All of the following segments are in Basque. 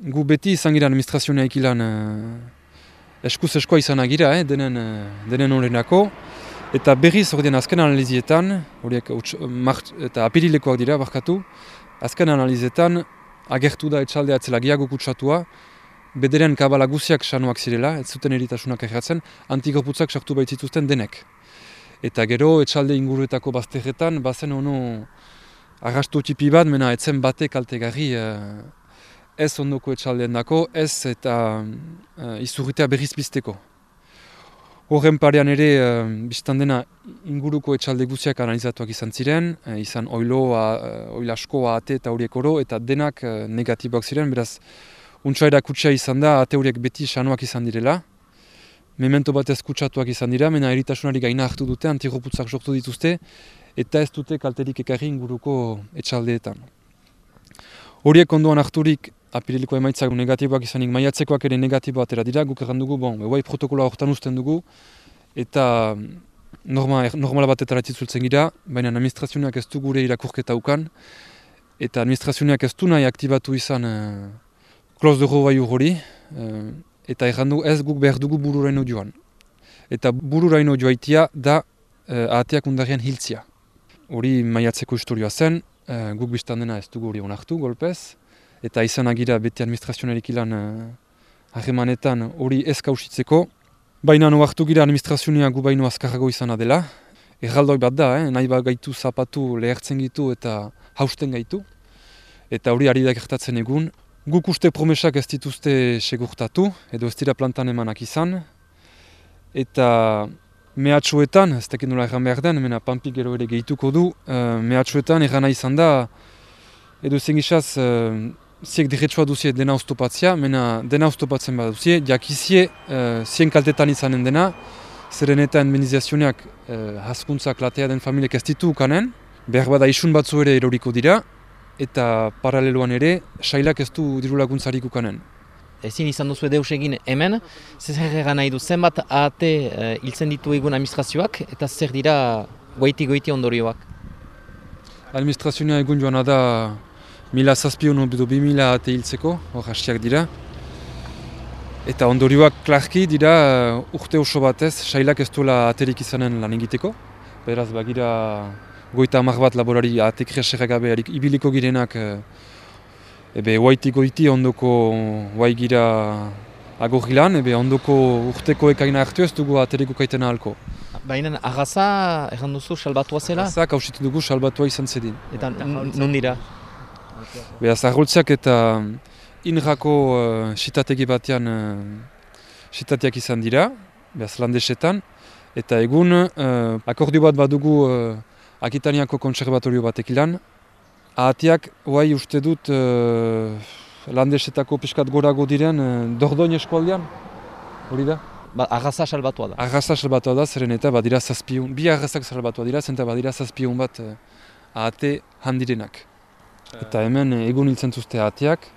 gu beti izan gira administrazioa ikilan uh, eskuz eskoa izan agira, eh, denen, uh, denen horrenako. Eta berriz ordean azken analizietan, horiek mart, eta apirilekoak dira, barkatu, azken analizietan agertu da etxaldea etzela giago kutsatua, bederen kabala guziak sanuak zirela, ez zuten eritasunak erratzen, antikoputzak sartu baitzituzten denek. Eta gero etxalde inguruetako bazterretan, bazen ono arrastu tipi bat, mena etzen bate kaltegarri uh, ez ondoko etxaldeen dako, ez eta uh, izurritea berriz bizteko. Horren parean ere, uh, biztan dena inguruko etxalde guziak analizatuak izan ziren, uh, izan oilo, uh, oil asko, ate eta horiek oro, eta denak uh, negatiboak ziren, beraz, untsaira kutsia izan da, ate horiek beti sanuak izan direla. Memento bat ez kutsatuak izan dira, mena eritasunari gaina hartu dute, antiroputzak sortu dituzte, eta ez dute kalterik ekarri inguruko etxaldeetan. Horiek ondoan harturik apiriliko emaitzak negatiboak izanik maiatzekoak ere negatibo atera dira, guk erran dugu, bon, bai protokola hortan usten dugu, eta norma, normala batetara txizultzen gira, baina administrazioak ez du gure irakurketa ukan, eta administrazioak ez du nahi aktibatu izan uh, kloz dugu bai hori, uh, eta errandu ez guk behar dugu bururaino joan. Eta bururaino joaitia da uh, ateak undarien hiltzia hori maiatzeko historioa zen, uh, guk biztan dena ez dugu hori onartu, golpez, eta izan agira beti administrazionarik ilan uh, harremanetan hori ez kausitzeko. Baina no hartu gira administrazioa gu baino azkarrago izan dela. Erraldoi bat da, eh? nahi bat gaitu zapatu lehertzen gitu eta hausten gaitu. Eta hori ari da gertatzen egun. Guk uste promesak ez dituzte segurtatu, edo ez dira plantan emanak izan. Eta mehatxuetan, ez dakit nola erran behar den, mena pampik gero ere gehituko du, uh, mehatxuetan erran izan da, edo zen gizaz, uh, ziek diretsua duzie dena oztopatzia, mena dena oztopatzen bat duzie, jakizie uh, zien kaltetan izanen dena, zeren eta enbenizazioneak uh, haskuntzak latea den familiek ez ditu ukanen, behar bada isun batzu ere eroriko dira, eta paraleloan ere, sailak ez du diru laguntzarik ukanen. Ezin izan duzu deus egin hemen, zer egan nahi du, zenbat ahate uh, hiltzen ditu egun administrazioak, eta zer dira goiti-goiti ondorioak? Administrazioa egun joan da mila zazpion edo bi mila ahate hiltzeko, hor hastiak dira. Eta ondorioak klarki dira uh, urte oso batez, sailak ez duela aterik izanen lan egiteko. Beraz, bagira goita amak bat laborari atek gabe ibiliko girenak uh, ebe huaitik goiti ondoko huai gira agorgilan, ebe ondoko urteko ekaina hartu ez dugu ateriko kaitena halko. Baina agaza erran duzu salbatua zela? Agaza kausitu dugu salbatua izan zedin. Eta non dira? Beaz, arroltziak eta inrako uh, sitategi batean uh, izan dira, beaz landesetan, eta egun uh, akordio bat badugu uh, Akitaniako konservatorio batek ilan, Ahatiak, guai uste dut, uh, landesetako piskat gorago diren, uh, dordoin eskualdean, hori da? Ba, arraza salbatua da. Arraza salbatua da, zeren eta badira zazpion, bi arrazak salbatua dira, zenta badira zazpion bat uh, ahate handirenak. Eta hemen egun hiltzen zuzte ahatiak,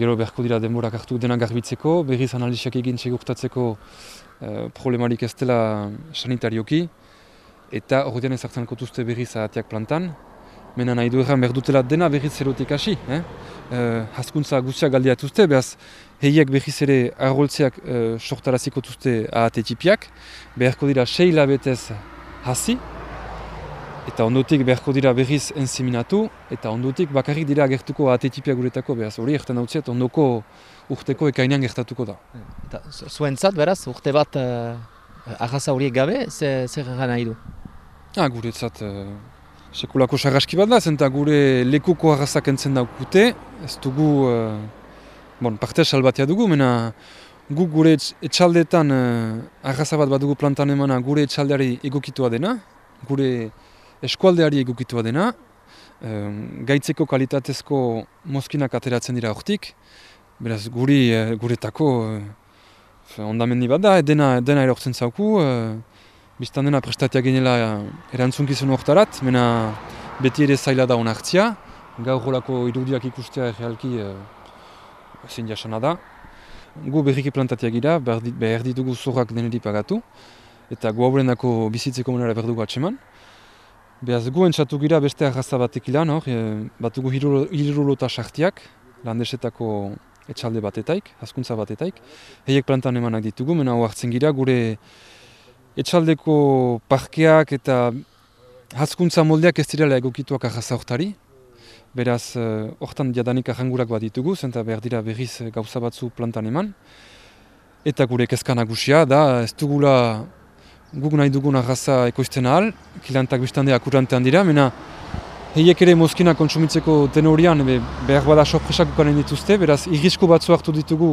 gero beharko dira denborak hartu dena garbitzeko, berriz analiziak egin segurtatzeko uh, problemarik ez dela sanitarioki, eta hori ezartzen kotuzte berriz ahatiak plantan, Mena nahi du erran behar dena berriz erotik hasi. Eh? Uh, Haskuntza guztiak galdiatuzte, behaz heiek berriz ere arroltzeak uh, sortaraziko tuzte ahate tipiak. Beharko dira sei labetez hasi. Eta ondotik beharko dira berriz enziminatu. Eta ondotik bakarrik dira agertuko ahate tipiak guretako. Behaz hori erten hau ondoko urteko ekainean gertatuko da. Eta zuen zat, beraz, urte bat uh, arraza horiek gabe, zer nahi du? Ah, guretzat, uh, Sekulako sarraski bat da, zenta gure lekuko arrazak entzen daukute, ez dugu, uh, bon, parte salbatia dugu, mena gu gure etxaldetan uh, arraza bat bat dugu plantan emana gure etxaldeari egokitua dena, gure eskualdeari egokitua dena, uh, gaitzeko kalitatezko mozkinak ateratzen dira hortik, beraz guri, uh, guretako uh, ondamendi bat da, dena, dena erortzen zauku, Bistan dena prestatia genela eh, erantzunkizun horretarat, mena beti ere zaila da onartzia. Gaur holako irudiak ikustea errealki e, zein jasana da. Gu berriki plantatia gira, behar ditugu zorrak deneri pagatu. Eta gu aurrenako bizitzeko monera behar dugu atseman. Beaz gu entzatu gira beste arraza batek ilan hor, e, bat dugu hirurulota sartiak, landesetako etxalde batetaik, hazkuntza batetaik. Heiek plantan emanak ditugu, mena hartzen gira gure etxaldeko parkeak eta hazkuntza moldeak ez direla egokituak ahaza hortari. Beraz, eh, hortan jadanik ahangurak bat ditugu, zenta behar dira berriz gauza batzu plantan eman. Eta gure kezka nagusia da, ez dugula guk nahi dugun arraza ekoizten ahal, kilantak biztande akurantean dira, mena heiek ere mozkina kontsumitzeko tenorian be, behar bada sorpresak ukanen dituzte, beraz irrisko batzu hartu ditugu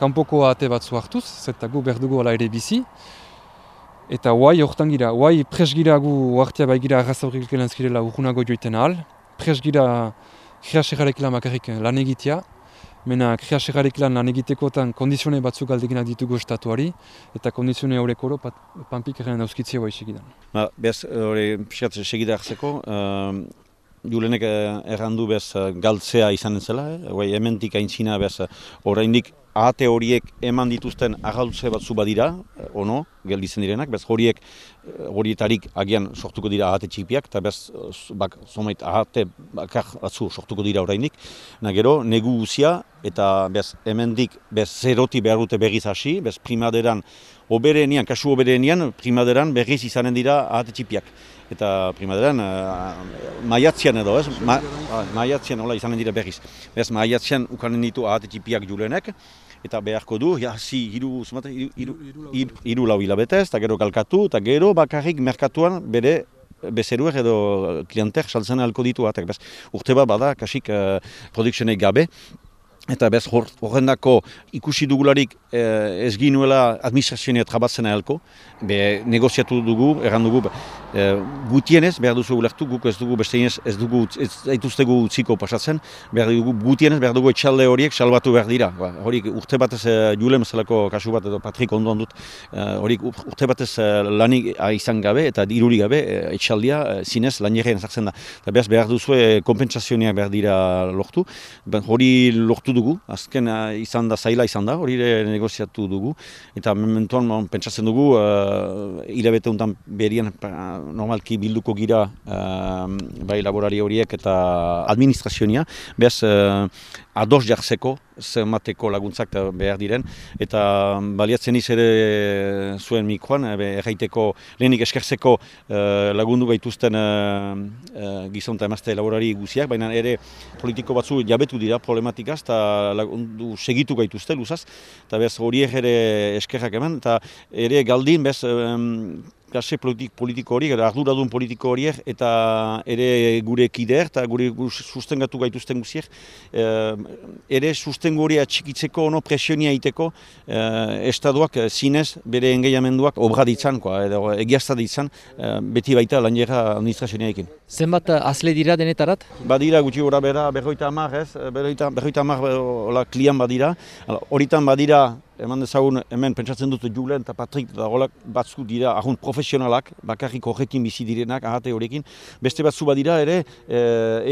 kanpoko ate batzu hartuz, zeta gu behar dugu ala ere bizi. Eta guai hortan gira, guai pres gira gu uartia bai gira arraza horrek zirela urgunago joiten ahal, pres gira kreasegarek lan makarrik lan egitea, Mena kreasegarek lan lan egitekotan kondizione batzuk aldeginak ditugu estatuari, eta kondizione horrek oro panpik erren dauzkitzea bai segidan. Ba, bez, hori pixkat segida hartzeko, uh, Julenek errandu bez galtzea izanen zela, eh? Bai, hementik aintzina bez oraindik ahate horiek eman dituzten agaltze batzu badira, eh, ono, gelditzen direnak, bez horiek, eh, horietarik agian sortuko dira ahate txipiak, eta bez, bak, zomait ahate bakar batzu sortuko dira oraindik. Na gero, negu guzia, eta bez, hemendik, bez, zeroti behar dute berriz hasi, bez, primaderan, oberenian, kasu oberenian, primaderan berriz izanen dira ahate txipiak. Eta primaderan, maiatzean edo, ez? Ma, maiatzean, hola, izanen dira berriz. Bez, maiatzean ukanen ditu ahate txipiak julenek, eta beharko du, ja, zi, hiru, zumate, hiru, hiru, hiru lau hilabetez, eta gero kalkatu, eta gero bakarrik merkatuan bere bezeruek edo klienter saltzen alko ditu batek. Urte bat bada, kasik uh, gabe, Eta bez horrendako ikusi dugularik eh, ez ginuela administrazioa trabatzen ahalko, be negoziatu dugu, erran dugu, eh, gutienez, behar duzu lehtu, guk ez dugu beste ez dugu, ez daituztegu utziko pasatzen, behar dugu gutienez, behar dugu etxalde horiek salbatu behar dira. Ba, horik urte batez eh, julem zelako kasu bat edo Patrik ondoan dut, eh, horik urte batez eh, lanik izan gabe eta diruri gabe eh, etxaldia eh, zinez lanierrean zartzen da. Eta behar, behar duzu eh, kompensazioak behar dira lortu, ben, hori lortu dugu, azken uh, izan da zaila izan da, hori negoziatu dugu, eta mementuan pentsatzen dugu, uh, hilabete honetan berian normalki bilduko gira bai laborari horiek eta administrazionia, behaz uh, ados jartzeko, zemateko laguntzak behar diren, eta baliatzen iz ere zuen mikroan, erraiteko lehenik eskertzeko uh, lagundu gaituzten gizon eta emazte laborari guziak, baina ere politiko batzu jabetu dira problematikaz, eta lagundu segitu gaituzte luzaz, eta bez horiek ere eskerrak eman, eta ere galdin bez klase politik, politiko horiek, arduradun politiko horiek, eta ere gure kider, eta gure sustengatu gaituzten guziek, eh, ere sustengo hori atxikitzeko, ono presionia iteko, eh, estaduak eh, zinez bere engeiamenduak obra ditzan, edo egiazta ditzan, eh, beti baita lan jera. Zenbat azle dira denetarat? Badira gutxi gora bera, berroita amar ez, berroita, berroita amar klian badira, horitan badira eman dezagun hemen pentsatzen dute Julen eta Patrik da golak batzu dira ahun profesionalak, bakarrik horrekin bizi direnak, ahate horrekin. Beste batzu badira ere, e,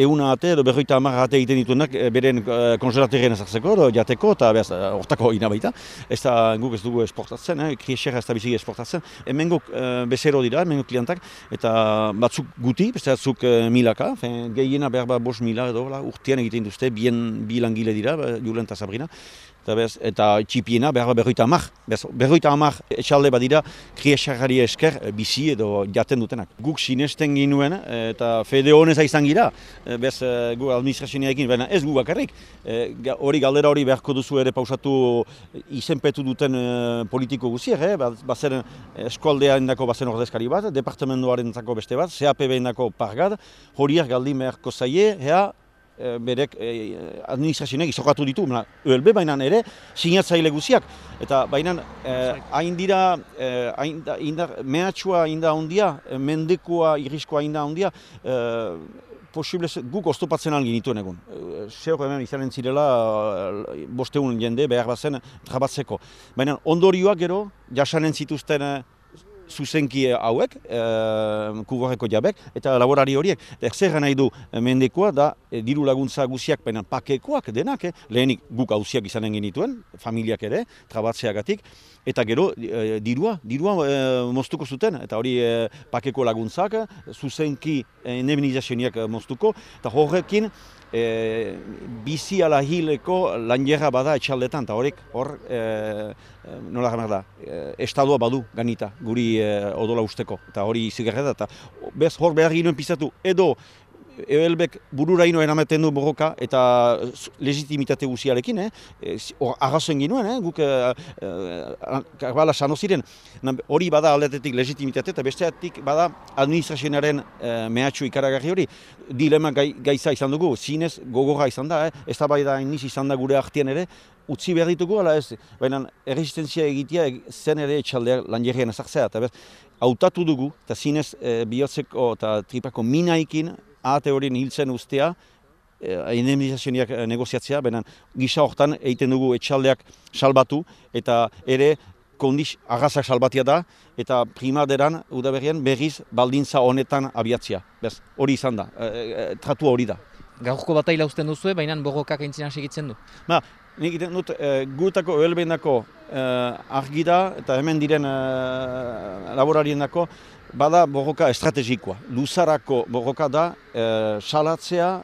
euna ahate edo berroita hamar ahate egiten dituenak e, beren e, kongelaterren ezartzeko, edo jateko eta behaz, hortako ina baita. Ez da guk ez dugu esportatzen, eh, kriesera ez da bizi esportatzen. Hemen guk e, bezero dira, hemen klientak, eta batzuk guti, beste batzuk e, milaka, gehiena behar bat bos mila edo, urtean egiten duzte, bien bi langile dira, Julen eta Sabrina. Eta, bez, eta txipiena behar berroita amak. Berroita amak etxalde badira kriesagari esker eh, bizi edo jaten dutenak. Guk sinesten ginuen eh, eta fede honez izan gira, eh, bez gu administrazioa baina ez gu bakarrik. Hori galdera hori beharko duzu ere pausatu izenpetu duten politiko guzier, eh? bazen eskualdea indako bazen ordezkari bat, departamentoaren beste bat, CAPB indako pargat, horiak galdin beharko zaie, ea, e, berek e, administrazionek izokatu ditu, ÖLB baina ere sinatzaile guziak. Eta baina hain dira, hain da, mehatxua hain da ondia, mendekua irriskoa hain da ondia, posible guk oztopatzen algin dituen egun. Zehoko hemen izanen zirela bosteun jende behar bazen trabatzeko. Baina ondorioak gero, jasanen zituzten zuzenki hauek, e, kuborreko jabek, eta laborari horiek. Zer nahi du mendekoa da e, diru laguntza guziak baina pakekoak denak, eh? lehenik guk hauziak izanen genituen, familiak ere, trabatzeagatik, eta gero e, dirua, dirua e, moztuko zuten, eta hori e, pakeko laguntzak, zuzenki e, indemnizazioniak moztuko, eta horrekin e, bizi ala hileko lanjerra bada etxaldetan, eta horrek hor, e, nola gana da, e, estadua badu ganita, guri e, odola usteko, eta hori zigarra da, eta bez hor behar ginoen pizatu, edo Ehelbek bururaino erameten du borroka eta legitimitate guziarekin, eh? arrazoen ginuen, eh? guk eh, karbala sano ziren. Hori bada aldetetik legitimitate eta besteatik bada administrazionaren eh, mehatxu ikaragarri hori. Dilema gai, gaiza izan dugu, zinez gogorra izan da, eh? ez da bai da iniz izan da gure artean ere, utzi behar ditugu, ala ez, baina erresistentzia egitea zen ere etxaldeak lan jerrian ezartzea, eta bez, hautatu dugu, eta zinez e, bihotzeko eta tripako minaikin ahate horien hiltzen ustea, eh, indemnizazioniak eh, negoziatzea, benen gisa hortan egiten dugu etxaldeak salbatu, eta ere kondiz agazak salbatia da, eta primaderan, udaberrien, berriz baldintza honetan abiatzia. Bez, hori izan da, e, tratu hori da. Gaurko bataila usten duzu, baina borrokak entzina segitzen du? Ba, nik iten dut, e, gutako ehelbendako e, argi da, eta hemen diren e, laborarien dako, bada borroka estrategikoa. Luzarako borroka da e, salatzea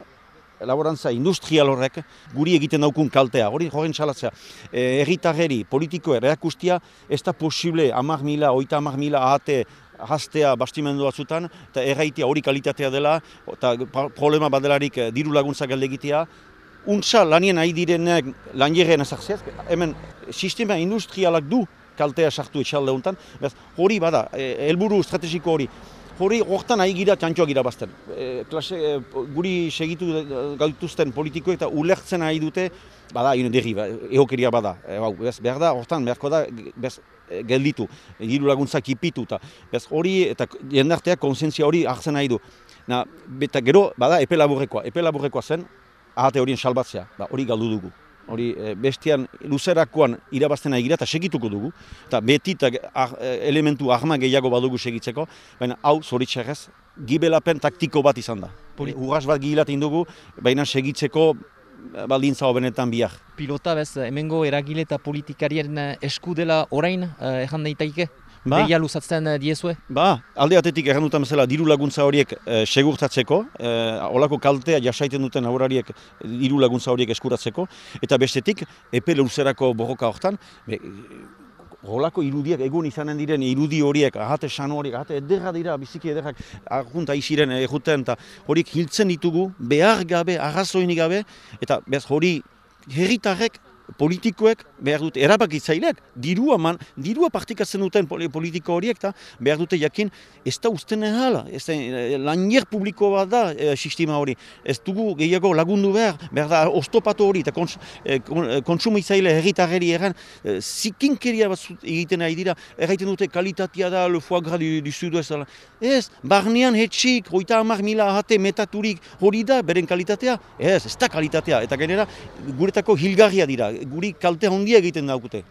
laborantza industrial horrek guri egiten daukun kaltea, hori horren salatzea. E, erritarreri, politiko erakustia, ez da posible amak mila, oita amak mila ahate hastea bastimendu batzutan, eta erraitea hori kalitatea dela, eta problema badelarik e, diru laguntza galde egitea, Untsa lanien nahi direnek lan jirren ezagzeaz, hemen sistema industrialak du kaltea sartu etxalde honetan. hori bada, e, helburu estrategiko hori. Hori hortan nahi gira txantxoa gira bazten. E, klase, e, guri segitu gaituzten politikoek eta ulertzen nahi dute, bada, ino derri, ba, ehokeria bada. E, bau, bez, behar da, hortan, beharko da, bez, gelditu, giru laguntzak ipitu, eta bez, hori, eta jendarteak konsentzia hori hartzen nahi du. Na, beta gero, bada, epe laburrekoa, epe laburrekoa zen, ahate horien salbatzea, ba, hori galdu dugu hori e, bestian luzerakoan irabazten egira eta segituko dugu, eta beti ah, elementu ahma gehiago badugu segitzeko, baina hau zoritxarrez, gibelapen taktiko bat izan da. Poli... Urras bat gilatin dugu, baina segitzeko eh, baldintza hobenetan biak. Pilota bez, hemengo eragile eta politikarien eh, esku dela orain, eh, erran daitaike? Ba, Begia luzatzen diezue? Ba, alde atetik erran dutan bezala diru laguntza horiek e, segurtatzeko, e, olako kaltea jasaiten duten aurrariek diru laguntza horiek eskuratzeko, eta bestetik, epe luzerako borroka hortan, be, Holako irudiak egun izanen diren irudi horiek, ahate san horiek, ahate ederra dira, biziki ederrak argunta iziren eguten, eta horiek hiltzen ditugu, behar gabe, arrazoinik gabe, eta bez hori herritarrek politikoek behar dute erabakitzaileak dirua man, dirua partikatzen duten politiko horiek eta behar dute jakin ez da usten ehala, ez da eh, lanier publiko bat da e, sistema hori. Ez dugu gehiago lagundu behar behar da ostopatu hori eta kons, e, kontsumitzaile herritarreri erran e, zikinkeria bat egiten nahi dira erraiten dute kalitatea da le foie gras du, du sud ez, barnean hetxik hoita hamar mila ahate metaturik hori da beren kalitatea? Ez, ez da kalitatea eta genera guretako hilgarria dira guri kalte handia egiten daukute.